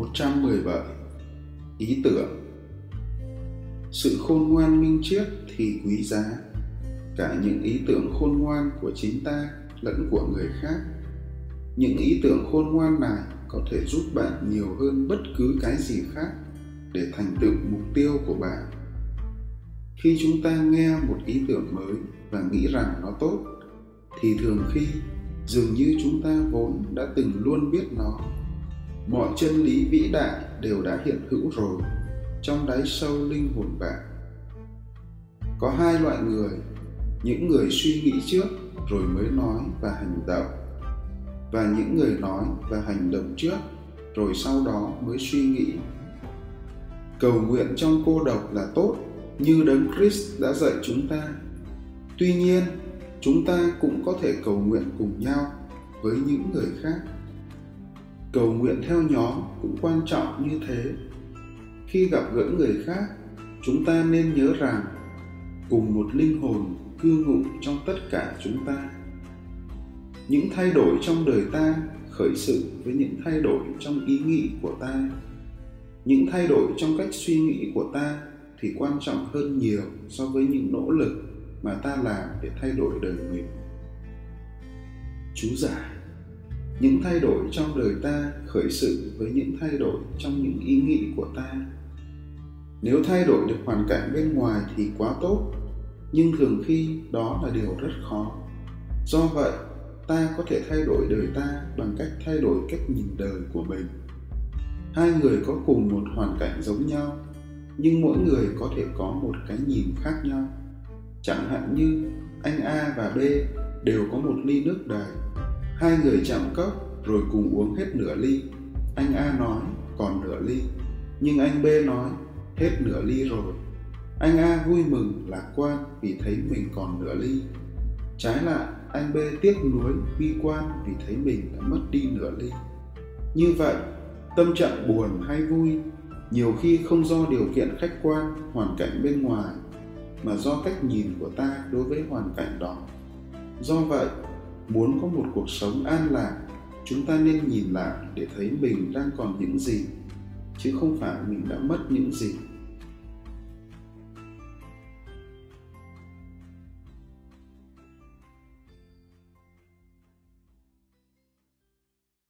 117 Ý tưởng. Sự khôn ngoan minh triết thì quý giá. Cả những ý tưởng khôn ngoan của chính ta lẫn của người khác. Những ý tưởng khôn ngoan này có thể giúp bạn nhiều hơn bất cứ cái gì khác để thành tựu mục tiêu của bạn. Khi chúng ta nghe một ý tưởng mới và nghĩ rằng nó tốt, thì thường khi dường như chúng ta vốn đã từng luôn biết nó mọi chân lý vĩ đại đều đã hiện hữu rồi, trong đáy sâu linh hồn bạn. Có hai loại người, những người suy nghĩ trước rồi mới nói và hành động, và những người nói và hành động trước rồi sau đó mới suy nghĩ. Cầu nguyện trong cô độc là tốt, như đấng Christ đã dạy chúng ta. Tuy nhiên, chúng ta cũng có thể cầu nguyện cùng nhau với những người khác cầu nguyện theo nhóm cũng quan trọng như thế. Khi gặp gỡ người khác, chúng ta nên nhớ rằng cùng một linh hồn cư ngụ trong tất cả chúng ta. Những thay đổi trong đời ta khởi sự với những thay đổi trong ý nghĩ của ta. Những thay đổi trong cách suy nghĩ của ta thì quan trọng hơn nhiều so với những nỗ lực mà ta làm để thay đổi đời mình. Chú giải những thay đổi trong đời ta khởi sự với những thay đổi trong những ý nghĩ của ta. Nếu thay đổi được hoàn cảnh bên ngoài thì quá tốt, nhưng thường khi đó là điều rất khó. Do vậy, ta có thể thay đổi đời ta bằng cách thay đổi cách nhìn đời của mình. Hai người có cùng một hoàn cảnh giống nhau, nhưng mỗi người có thể có một cái nhìn khác nhau. Chẳng hạn như anh a và b đều có một ly nước đầy hai người chạm cốc, rồi cùng uống hết nửa ly. Anh a nói, còn nửa ly. Nhưng anh b nói, hết nửa ly rồi. Anh a vui mừng, lạc quan vì thấy mình còn nửa ly. Trái lại, anh b tiếc nuối, bi quan vì thấy mình đã mất đi nửa ly. Như vậy, tâm trạng buồn hay vui, nhiều khi không do điều kiện khách quan, hoàn cảnh bên ngoài, mà do cách nhìn của ta đối với hoàn cảnh đó. Do vậy muốn có một cuộc sống an lạc, chúng ta nên nhìn lại để thấy mình đang còn những gì, chứ không phải mình đã mất những gì.